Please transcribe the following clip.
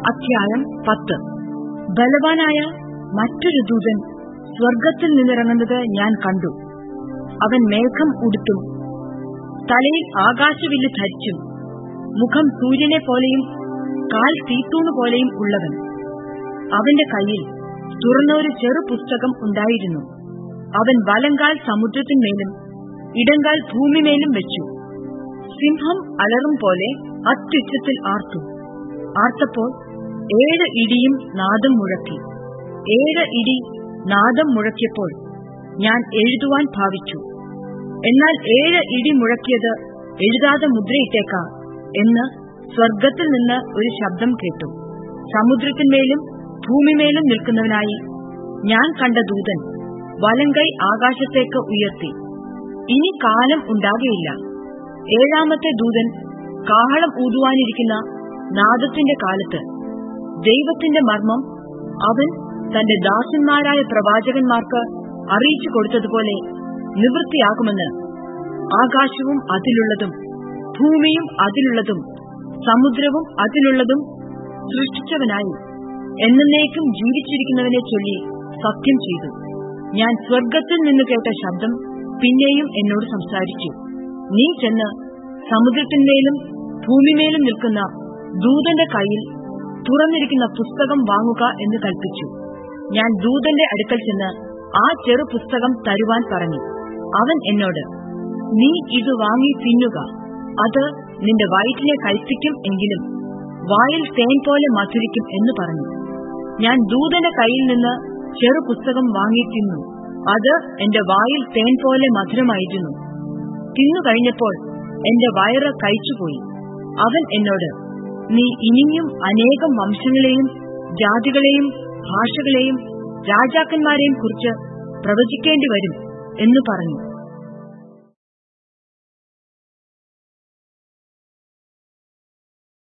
അധ്യായം പത്ത്. ബലവാനായ മറ്റൊരു ദൂതൻ സ്വർഗത്തിൽ നിന്നിറങ്ങുന്നത് ഞാൻ കണ്ടു. അവൻ മേഘം ഉടുത്തും തലയിൽ ആകാശവില്ല് ധരിച്ചും മുഖം സൂര്യനെ പോലെയും കാൽ തീത്തൂണ് പോലെയും ഉള്ളവൻ. അവന്റെ കയ്യിൽ തുറന്ന ഒരു ചെറു പുസ്തകം ഉണ്ടായിരുന്നു. അവൻ വലങ്കാൽ സമുദ്രത്തിന്മേലും ഇടങ്കാൽ ഭൂമിമേലും വെച്ചു. സിംഹം അലറും പോലെ അത്യുച്ചത്തിൽ ആർത്തു. ആർത്തപ്പോൾ ഏഴ് ഇടിയും നാദം മുഴക്കി. ഏഴ് ഇടി നാദം മുഴക്കിയപ്പോൾ ഞാൻ എഴുതുവാൻ ഭാവിച്ചു. എന്നാൽ ഏഴ് ഇടി മുഴക്കിയത് എഴുതാതെ മുദ്രയിട്ടേക്കാം എന്ന് സ്വർഗത്തിൽ നിന്ന് ഒരു ശബ്ദം കേട്ടു. സമുദ്രത്തിന്മേലും ഭൂമിമേലും നിൽക്കുന്നവനായി ഞാൻ കണ്ട ദൂതൻ വലങ്കൈ ആകാശത്തേക്ക് ഉയർത്തി. ഇനി കാലം ഉണ്ടാകയില്ല. ഏഴാമത്തെ ദൂതൻ കാഹളം ഊതുവാനിരിക്കുന്ന നാദത്തിന്റെ കാലത്ത് ദൈവത്തിന്റെ മർമ്മം അവൻ തന്റെ ദാസന്മാരായ പ്രവാചകന്മാർക്ക് അറിയിച്ചു കൊടുത്തതുപോലെ നിവൃത്തിയാകുമെന്ന് ആകാശവും അതിലുള്ളതും ഭൂമിയും അതിലുള്ളതും സമുദ്രവും അതിലുള്ളതും സൃഷ്ടിച്ചവനായി എന്നേക്കും ജീവിച്ചിരിക്കുന്നവനെ ചൊല്ലി സത്യം ചെയ്തു. ഞാൻ സ്വർഗത്തിൽ നിന്ന് കേട്ട ശബ്ദം പിന്നെയും എന്നോട് സംസാരിച്ചു. നീ ചെന്ന് സമുദ്രത്തിന്മേലും ഭൂമിമേലും നിൽക്കുന്ന ദൂതന്റെ കയ്യിൽ തുറന്നിരിക്കുന്ന പുസ്തകം വാങ്ങുക എന്ന് കൽപ്പിച്ചു. ഞാൻ ദൂതന്റെ അടുക്കൽ ചെന്ന് ആ ചെറു പുസ്തകം തരുവാൻ പറഞ്ഞു. അവൻ എന്നോട് നീ ഇത് വാങ്ങി തിന്നുക. അത് നിന്റെ വയറ്റിനെ കൽപ്പിക്കും എങ്കിലും വായിൽ തേൻ പോലെ മധുരിക്കും എന്ന് പറഞ്ഞു. ഞാൻ ദൂതന്റെ കയ്യിൽ നിന്ന് ചെറു പുസ്തകം വാങ്ങി തിന്നു. അത് എന്റെ വായിൽ തേൻ പോലെ മധുരമായിരുന്നു. തിന്നു കഴിഞ്ഞപ്പോൾ എന്റെ വയറ് കഴിച്ചുപോയി. അവൻ എന്നോട് നീ ഇനിയും അനേകം വംശങ്ങളെയും ജാതികളെയും ഭാഷകളെയും രാജാക്കന്മാരെയും കുറിച്ച് പ്രവചിക്കേണ്ടി വരും എന്ന് പറഞ്ഞു.